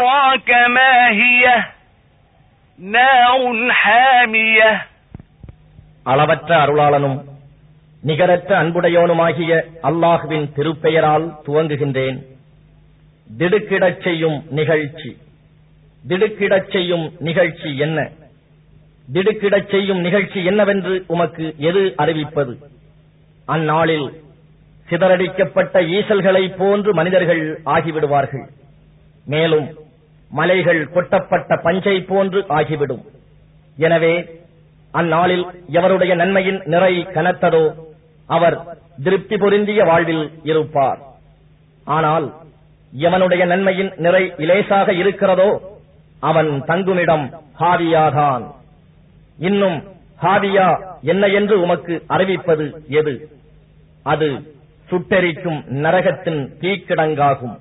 أدراك ما هي نار حامية அளவற்ற அருளாளனும் நிகரற்ற அன்புடையோனுமாகிய அல்லாஹுவின் திருப்பெயரால் துவங்குகின்றேன் திடுக்கிடச் செய்யும் நிகழ்ச்சி திடுக்கிடச் செய்யும் நிகழ்ச்சி என்ன திடுக்கிடச் செய்யும் நிகழ்ச்சி என்னவென்று உமக்கு எது அறிவிப்பது அந்நாளில் சிதறடிக்கப்பட்ட ஈசல்களைப் போன்று மனிதர்கள் ஆகிவிடுவார்கள் மேலும் மலைகள் கொட்டப்பட்ட பஞ்சை போன்று ஆகிவிடும். எனவே அந்நாளில் எவருடைய நன்மையின் நிறை கனத்ததோ அவர் திருப்தி பொருந்திய வாழ்வில் இருப்பார். ஆனால் எவனுடைய நன்மையின் நிறை இலேசாக இருக்கிறதோ அவன் தங்குமிடம் ஹாவியாதான் இன்னும் ஹாவியா என்ன என்று உமக்கு அறிவிப்பது எது? அது சுட்டெரிக்கும் நரகத்தின் தீக்கிடங்காகும்.